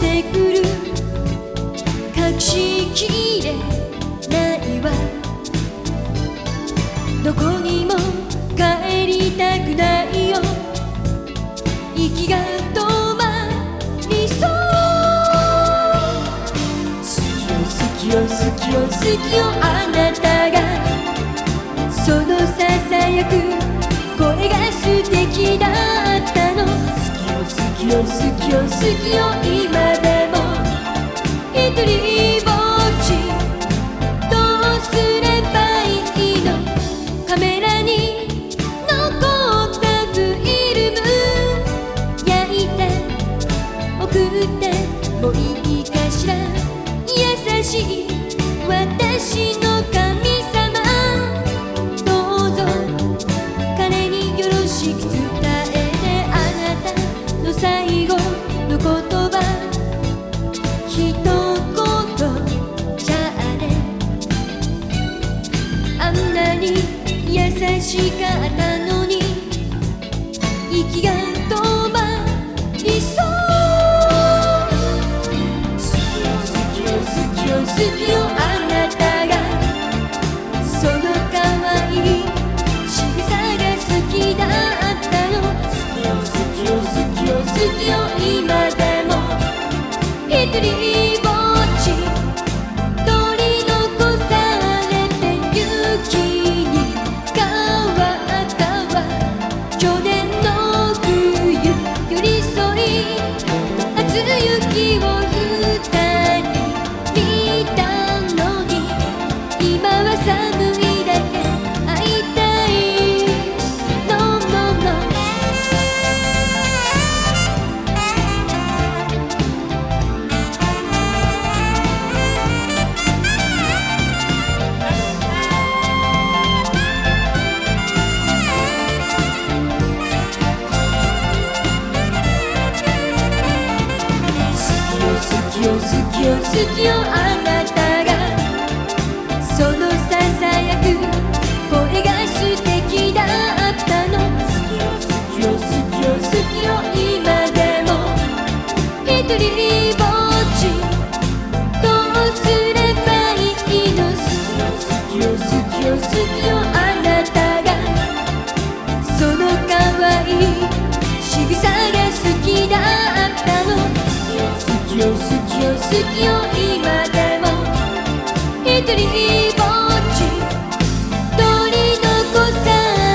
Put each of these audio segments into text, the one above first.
してくる。隠しきれないわ。どこにも帰りたくないよ。息が止まりそう。好きよ好きよ好きよ好きよあなたが。そのささやく声が素敵だ。きよ好きよ好きよ好きよ今でしかったのに息が止まりそう。好きよ好きよ好きよ好きよあなたがその可愛い仕草が好きだったの好きよ好きよ。好きよ好きよ今でも一人ぼっち雪をきよ好きよ好きよ好きよ今でも一人ぼっち取り残さ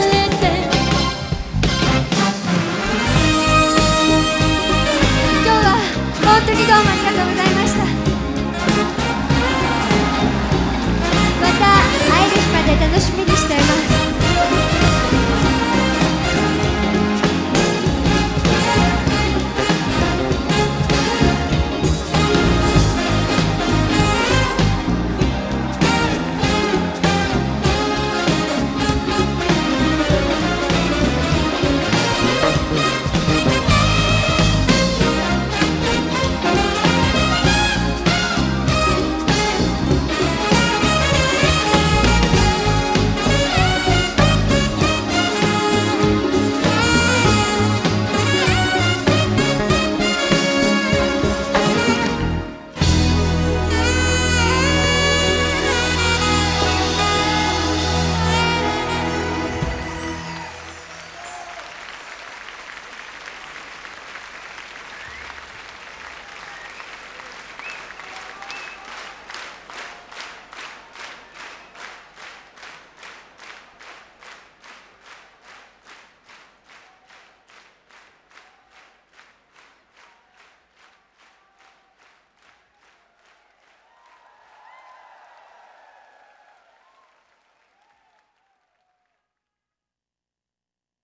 れて。今日は本当にどうもありがとうございました。また会える日まで楽しみに。